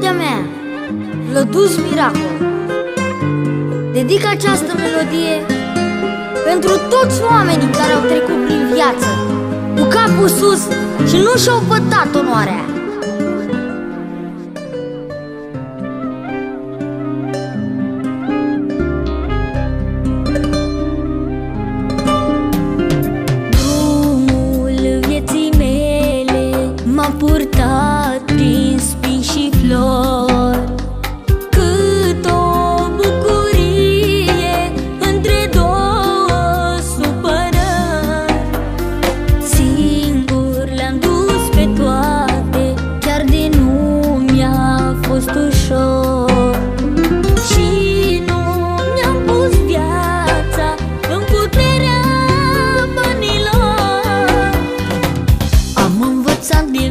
cartea mea, Vlăduz Miracol. Dedic această melodie pentru toți oamenii care au trecut prin viață, cu capul sus și nu și-au pătat onoarea. insan bir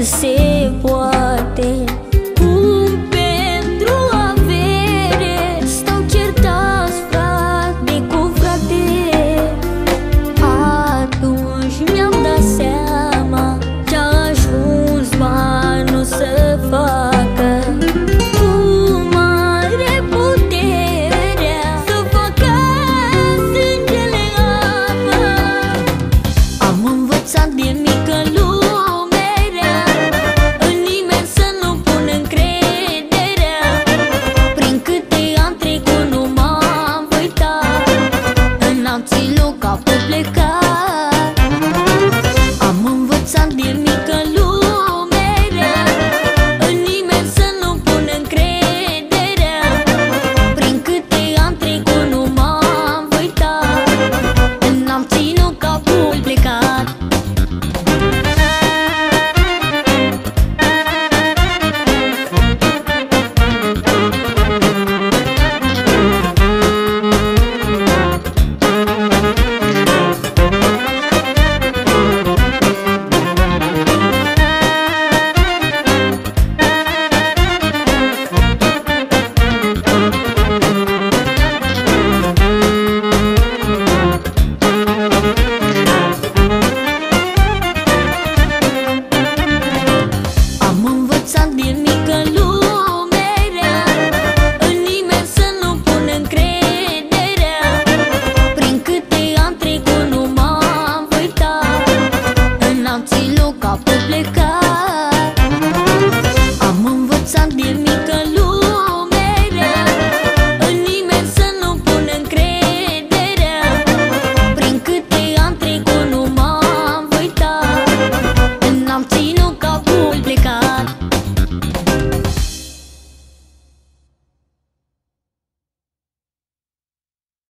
to see